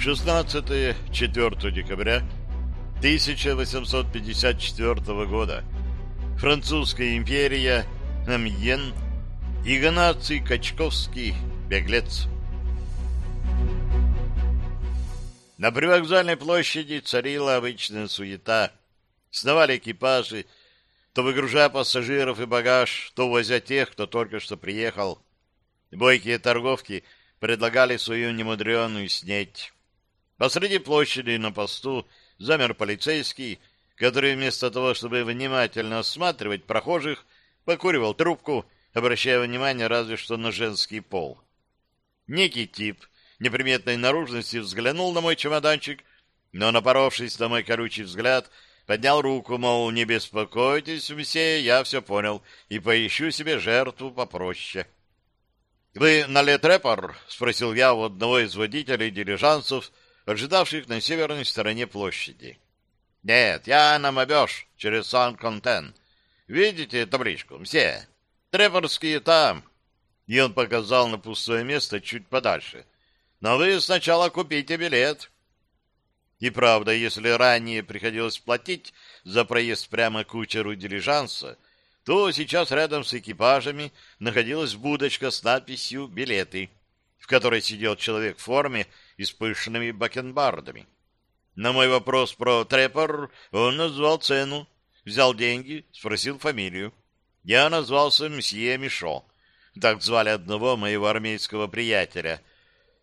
16-4 декабря 1854 года. Французская империя, Амьен, Игнаций Качковский, беглец. На привокзальной площади царила обычная суета. Сновали экипажи, то выгружая пассажиров и багаж, то возя тех, кто только что приехал. Бойкие торговки предлагали свою немудреную снеть. Посреди площади на посту замер полицейский, который вместо того, чтобы внимательно осматривать прохожих, покуривал трубку, обращая внимание разве что на женский пол. Некий тип неприметной наружности взглянул на мой чемоданчик, но, напоровшись на мой колючий взгляд, поднял руку, мол, не беспокойтесь, месье, я все понял, и поищу себе жертву попроще. — Вы на Летрепор? — спросил я у одного из водителей дилижансов, ожидавших на северной стороне площади. — Нет, я на Мобеж, через Сан-Контен. Видите табличку, мсье? Трепорские там. И он показал на пустое место чуть подальше. Но вы сначала купите билет. И правда, если ранее приходилось платить за проезд прямо кучеру дилижанса, то сейчас рядом с экипажами находилась будочка с надписью «Билеты», которой сидел человек в форме и с пышными бакенбардами. На мой вопрос про трепор он назвал цену, взял деньги, спросил фамилию. Я назвался мсье Мишо. Так звали одного моего армейского приятеля.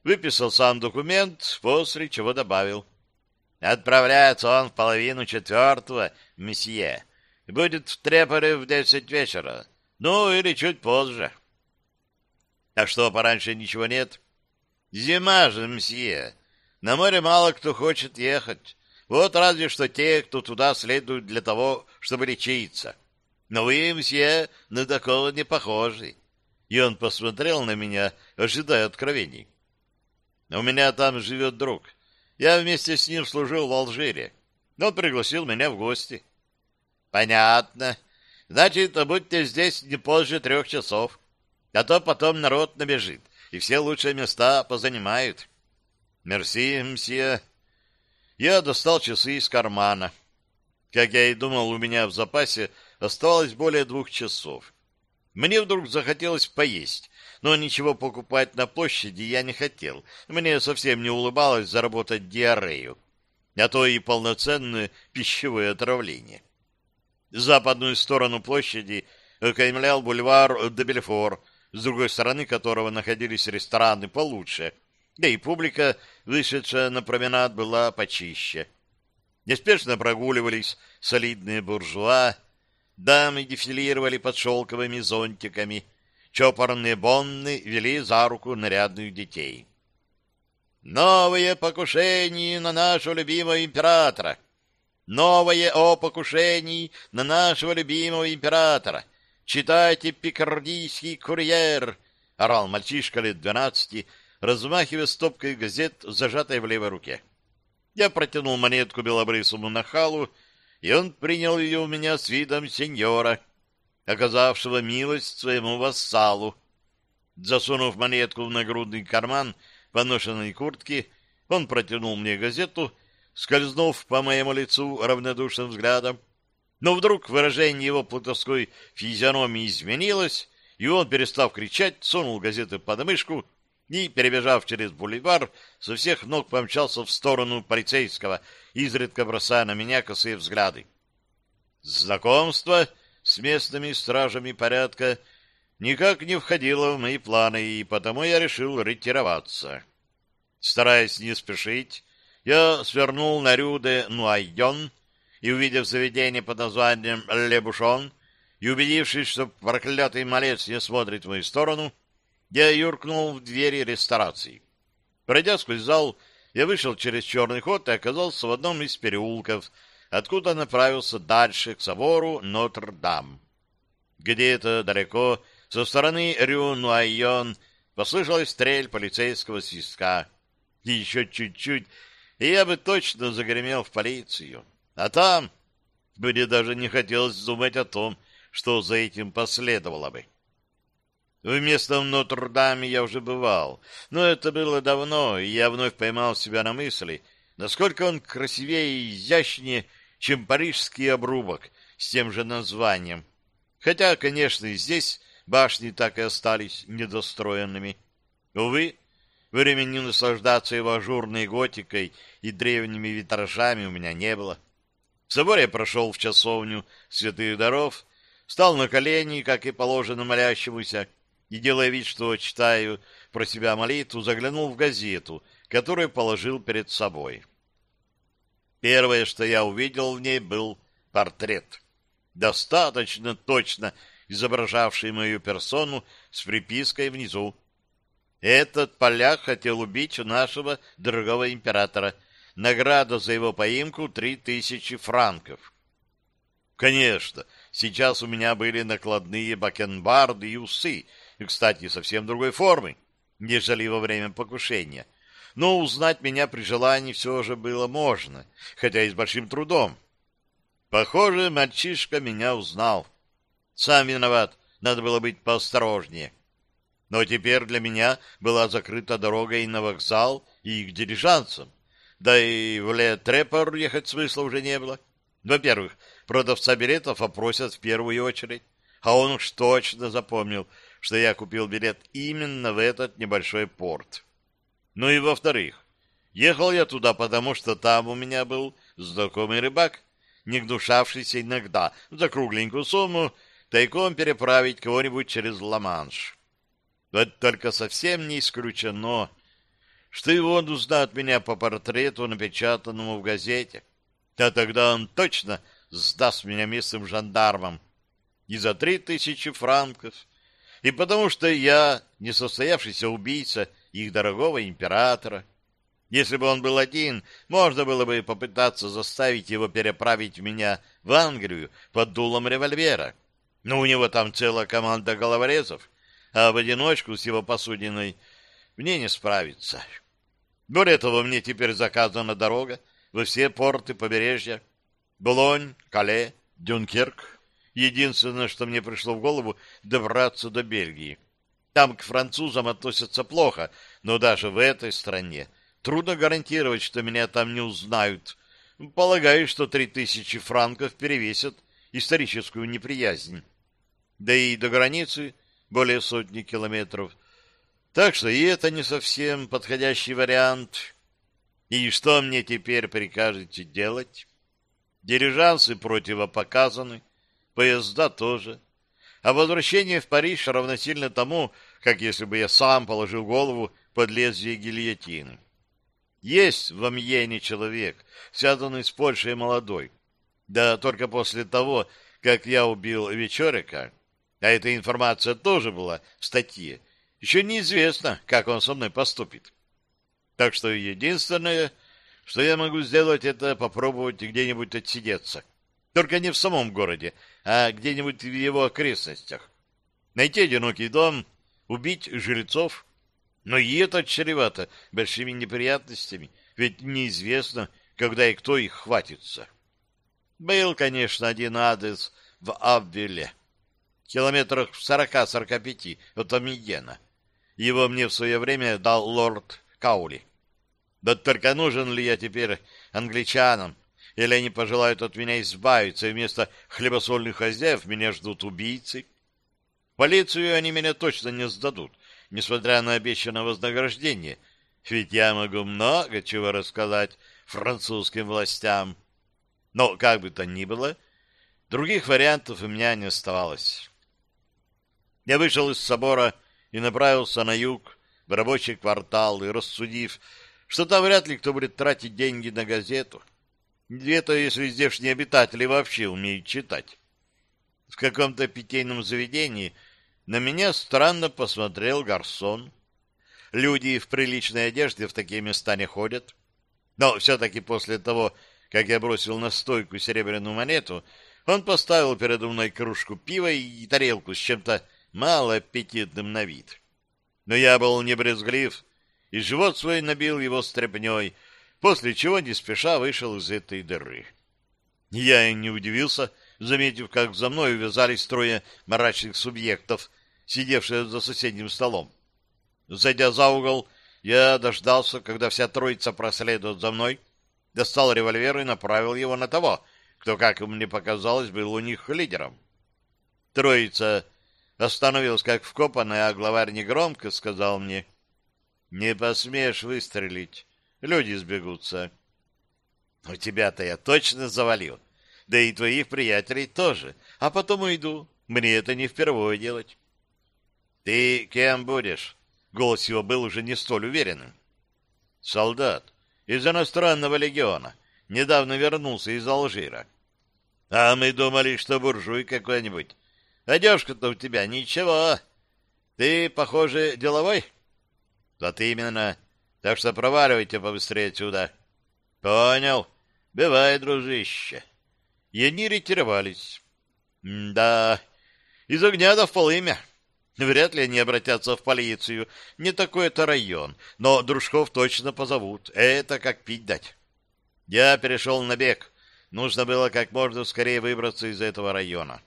Выписал сам документ, после чего добавил. Отправляется он в половину четвертого, месье. Будет в Трепоре в десять вечера. Ну, или чуть позже. А что, пораньше ничего нет? Зима же, мсье. На море мало кто хочет ехать. Вот разве что те, кто туда следует для того, чтобы лечиться. Но вы, мсье, на такого не похожи. И он посмотрел на меня, ожидая откровений. У меня там живет друг. Я вместе с ним служил в Алжире. Он пригласил меня в гости. Понятно. Значит, будьте здесь не позже трех часов. А то потом народ набежит и все лучшие места позанимают. Мерси, мсье. Я достал часы из кармана. Как я и думал, у меня в запасе оставалось более двух часов. Мне вдруг захотелось поесть, но ничего покупать на площади я не хотел. Мне совсем не улыбалось заработать диарею, а то и полноценное пищевое отравление. Западную сторону площади окаймлял бульвар Дебельфор, с другой стороны которого находились рестораны получше, да и публика, вышедшая на променад, была почище. Неспешно прогуливались солидные буржуа, дамы дефилировали под шелковыми зонтиками, чопорные бонны вели за руку нарядных детей. «Новые покушения на нашего любимого императора! Новое о покушении на нашего любимого императора!» «Читайте пикардийский курьер!» — орал мальчишка лет двенадцати, размахивая стопкой газет, зажатой в левой руке. Я протянул монетку белобрысому нахалу, и он принял ее у меня с видом сеньора, оказавшего милость своему вассалу. Засунув монетку в нагрудный карман поношенной куртки, он протянул мне газету, скользнув по моему лицу равнодушным взглядом, но вдруг выражение его плутовской физиономии изменилось, и он, перестав кричать, сунул газеты под мышку и, перебежав через бульвар, со всех ног помчался в сторону полицейского, изредка бросая на меня косые взгляды. Знакомство с местными стражами порядка никак не входило в мои планы, и потому я решил ретироваться. Стараясь не спешить, я свернул на Рюде Нуайден, и, увидев заведение под названием «Лебушон», и убедившись, что проклятый малец не смотрит в мою сторону, я юркнул в двери ресторации. Пройдя сквозь зал, я вышел через черный ход и оказался в одном из переулков, откуда направился дальше к собору Нотр-Дам. Где-то далеко, со стороны Рю-Нуайон, послышалась стрель полицейского свистка. Еще чуть-чуть, и я бы точно загремел в полицию. А там мне даже не хотелось думать о том, что за этим последовало бы. В местном Нотр-Даме я уже бывал, но это было давно, и я вновь поймал себя на мысли, насколько он красивее и изящнее, чем парижский обрубок с тем же названием. Хотя, конечно, и здесь башни так и остались недостроенными. Увы, времени наслаждаться его ажурной готикой и древними витражами у меня не было. В соборе прошел в часовню святых даров, встал на колени, как и положено молящемуся, и, делая вид, что читаю про себя молитву, заглянул в газету, которую положил перед собой. Первое, что я увидел в ней, был портрет, достаточно точно изображавший мою персону с припиской внизу. Этот поляк хотел убить нашего дорогого императора. Награда за его поимку — три тысячи франков. Конечно, сейчас у меня были накладные бакенбарды и усы, и, кстати, совсем другой формы, нежели во время покушения. Но узнать меня при желании все же было можно, хотя и с большим трудом. Похоже, мальчишка меня узнал. Сам виноват, надо было быть поосторожнее. Но теперь для меня была закрыта дорога и на вокзал, и к дилижансам. Да и в Ле-Трепор ехать смысла уже не было. Во-первых, продавца билетов опросят в первую очередь, а он уж точно запомнил, что я купил билет именно в этот небольшой порт. Ну и во-вторых, ехал я туда, потому что там у меня был знакомый рыбак, не гнушавшийся иногда за кругленькую сумму тайком переправить кого-нибудь через Ла-Манш. Вот только совсем не исключено, что и он узнает меня по портрету, напечатанному в газете. А тогда он точно сдаст меня местным жандармам. И за три тысячи франков, и потому что я несостоявшийся убийца их дорогого императора. Если бы он был один, можно было бы попытаться заставить его переправить меня в Англию под дулом револьвера. Но у него там целая команда головорезов, а в одиночку с его посудиной мне не справиться. Более того, мне теперь заказана дорога во все порты побережья. Булонь, Кале, Дюнкерк. Единственное, что мне пришло в голову, добраться до Бельгии. Там к французам относятся плохо, но даже в этой стране трудно гарантировать, что меня там не узнают. Полагаю, что три тысячи франков перевесят историческую неприязнь да и до границы более сотни километров. Так что и это не совсем подходящий вариант. И что мне теперь прикажете делать? Дирижансы противопоказаны, поезда тоже. А возвращение в Париж равносильно тому, как если бы я сам положил голову под лезвие гильотины. Есть в Амьене человек, связанный с Польшей молодой. Да только после того, как я убил Вечерика, а эта информация тоже была в статье, еще неизвестно, как он со мной поступит. Так что единственное, что я могу сделать, это попробовать где-нибудь отсидеться. Только не в самом городе, а где-нибудь в его окрестностях. Найти одинокий дом, убить жрецов. Но и это чревато большими неприятностями, ведь неизвестно, когда и кто их хватится. Был, конечно, один адрес в Абвеле километрах в сорока-сорока пяти от Амьена. Его мне в свое время дал лорд Каули. Да только нужен ли я теперь англичанам, или они пожелают от меня избавиться, и вместо хлебосольных хозяев меня ждут убийцы? Полицию они меня точно не сдадут, несмотря на обещанное вознаграждение, ведь я могу много чего рассказать французским властям. Но, как бы то ни было, других вариантов у меня не оставалось. Я вышел из собора и направился на юг, в рабочий квартал, и рассудив, что там вряд ли кто будет тратить деньги на газету. Это если здешние обитатели вообще умеют читать. В каком-то питейном заведении на меня странно посмотрел гарсон. Люди в приличной одежде в такие места не ходят. Но все-таки после того, как я бросил на стойку серебряную монету, он поставил передо мной кружку пива и тарелку с чем-то мало аппетитным на вид. Но я был не брезглив, и живот свой набил его стряпней, после чего не спеша вышел из этой дыры. Я и не удивился, заметив, как за мной увязались трое мрачных субъектов, сидевшая за соседним столом. Зайдя за угол, я дождался, когда вся троица проследует за мной, достал револьвер и направил его на того, кто, как мне показалось, был у них лидером. Троица остановилась как вкопанная, а главарь негромко сказал мне, «Не посмеешь выстрелить, люди сбегутся». «У тебя-то я точно завалил, да и твоих приятелей тоже, а потом уйду, мне это не впервые делать». «Ты кем будешь?» Голос его был уже не столь уверенным. «Солдат из иностранного легиона. Недавно вернулся из Алжира». «А мы думали, что буржуй какой-нибудь. Одежка-то у тебя ничего. Ты, похоже, деловой? Вот именно. Так что проваливайте побыстрее отсюда. Понял. Бывай, дружище. И они ретировались. да, из огня до в полымя. Вряд ли они обратятся в полицию. Не такой это район. Но дружков точно позовут. Это как пить дать. Я перешел на бег. Нужно было как можно скорее выбраться из этого района.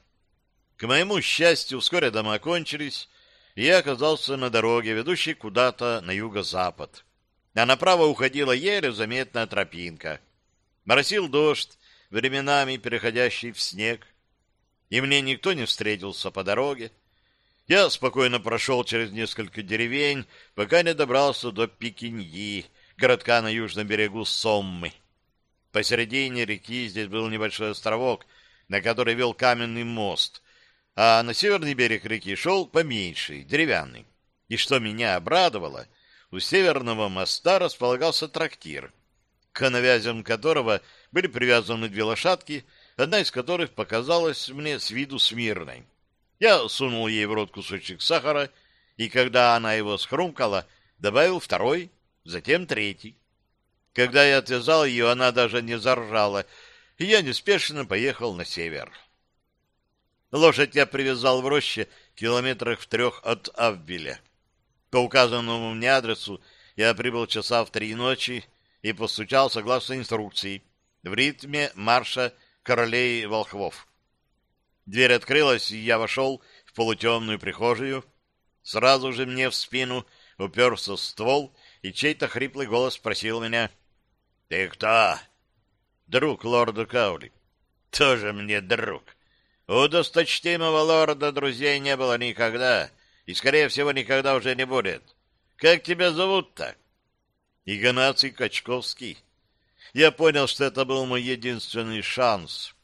К моему счастью, вскоре дома кончились, и я оказался на дороге, ведущей куда-то на юго-запад. А направо уходила еле заметная тропинка. Моросил дождь, временами переходящий в снег. И мне никто не встретился по дороге. Я спокойно прошел через несколько деревень, пока не добрался до Пекиньи, городка на южном берегу Соммы. Посередине реки здесь был небольшой островок, на который вел каменный мост, а на северный берег реки шел поменьше, деревянный. И что меня обрадовало, у северного моста располагался трактир, к навязям которого были привязаны две лошадки, одна из которых показалась мне с виду смирной. Я сунул ей в рот кусочек сахара, и когда она его схрумкала, добавил второй, затем третий. Когда я отвязал ее, она даже не заржала, и я неспешно поехал на север. Лошадь я привязал в роще километрах в трех от Авбеля. По указанному мне адресу я прибыл часа в три ночи и постучал согласно инструкции в ритме марша королей волхвов. Дверь открылась, и я вошел в полутемную прихожую. Сразу же мне в спину уперся ствол, и чей-то хриплый голос спросил меня. — Ты кто? — Друг лорда Каули. — Тоже мне друг. — у досточтимого лорда друзей не было никогда, и, скорее всего, никогда уже не будет. Как тебя зовут-то? Игнаций Качковский. Я понял, что это был мой единственный шанс.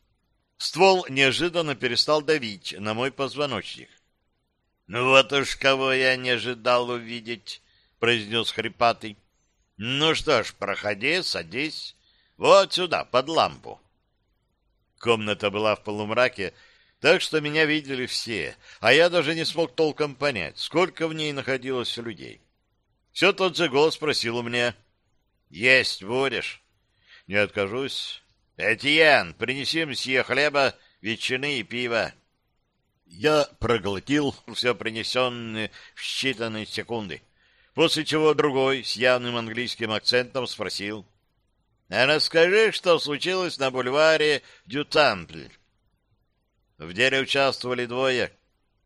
Ствол неожиданно перестал давить на мой позвоночник. — Ну вот уж кого я не ожидал увидеть, — произнес хрипатый. — Ну что ж, проходи, садись. Вот сюда, под лампу. Комната была в полумраке, так что меня видели все, а я даже не смог толком понять, сколько в ней находилось людей. Все тот же голос спросил у меня, «Есть будешь?» «Не откажусь». «Этьен, принеси мсье хлеба, ветчины и пива». Я проглотил все принесенное в считанные секунды, после чего другой с явным английским акцентом спросил, «А расскажи, что случилось на бульваре Дютампль?» В деле участвовали двое,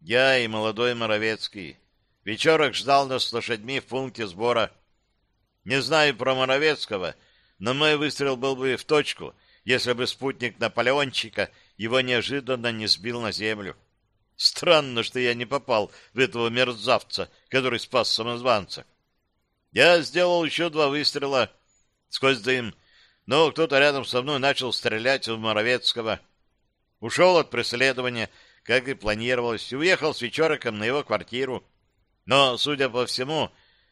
я и молодой Моровецкий. Вечерок ждал нас с лошадьми в пункте сбора. Не знаю про Моровецкого, но мой выстрел был бы в точку, если бы спутник Наполеончика его неожиданно не сбил на землю. Странно, что я не попал в этого мерзавца, который спас самозванца. Я сделал еще два выстрела сквозь дым, но кто-то рядом со мной начал стрелять в Моровецкого. Ушел от преследования, как и планировалось, и уехал с вечероком на его квартиру. Но, судя по всему,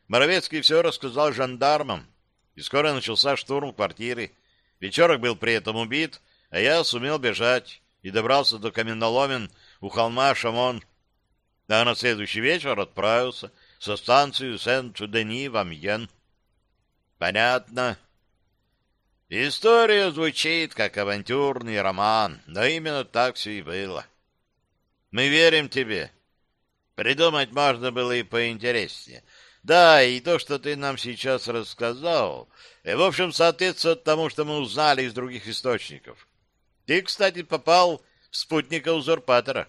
Моровецкий все рассказал жандармам, и скоро начался штурм квартиры. Вечерок был при этом убит, а я сумел бежать и добрался до каменоломен у холма Шамон. А на следующий вечер отправился со станции Сент-Дени в Амьен. Понятно. История звучит как авантюрный роман, но именно так все и было. Мы верим тебе. Придумать можно было и поинтереснее. Да, и то, что ты нам сейчас рассказал, и, в общем, соответствует тому, что мы узнали из других источников. Ты, кстати, попал в спутника узурпатора.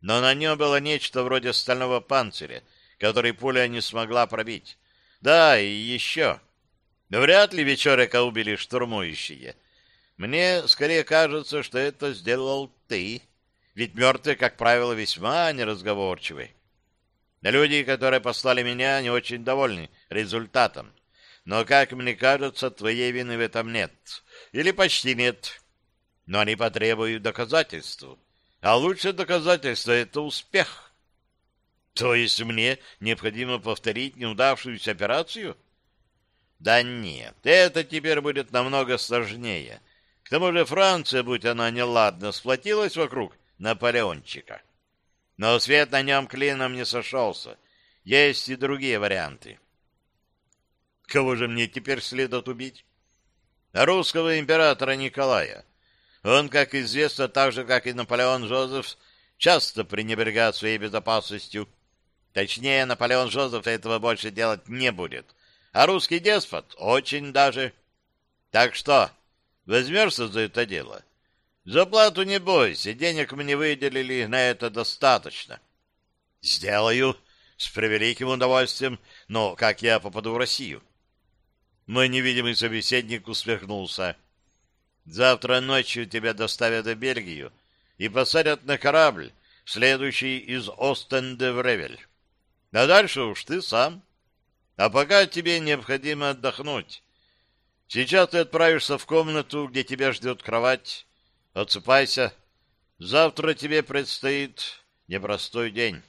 но на нем было нечто вроде стального панциря, который пуля не смогла пробить. Да, и еще. Вряд ли вечерика убили штурмующие. Мне скорее кажется, что это сделал ты. Ведь мертвые, как правило, весьма неразговорчивы. Люди, которые послали меня, не очень довольны результатом. Но, как мне кажется, твоей вины в этом нет. Или почти нет. Но они потребуют доказательств. А лучшее доказательство — это успех. То есть мне необходимо повторить неудавшуюся операцию? Да нет, это теперь будет намного сложнее. К тому же Франция, будь она неладна, сплотилась вокруг Наполеончика. Но свет на нем клином не сошелся. Есть и другие варианты. Кого же мне теперь следует убить? Русского императора Николая. Он, как известно, так же, как и Наполеон Жозеф, часто пренебрегает своей безопасностью. Точнее, Наполеон Жозеф этого больше делать не будет. А русский деспот очень даже. Так что, возьмешься за это дело? За плату не бойся, денег мне выделили на это достаточно. Сделаю с превеликим удовольствием, но как я попаду в Россию? Мой невидимый собеседник усмехнулся. Завтра ночью тебя доставят в Бельгию и посадят на корабль, следующий из Остенде в Ревель. А дальше уж ты сам. А пока тебе необходимо отдохнуть. Сейчас ты отправишься в комнату, где тебя ждет кровать. Отсыпайся. Завтра тебе предстоит непростой день.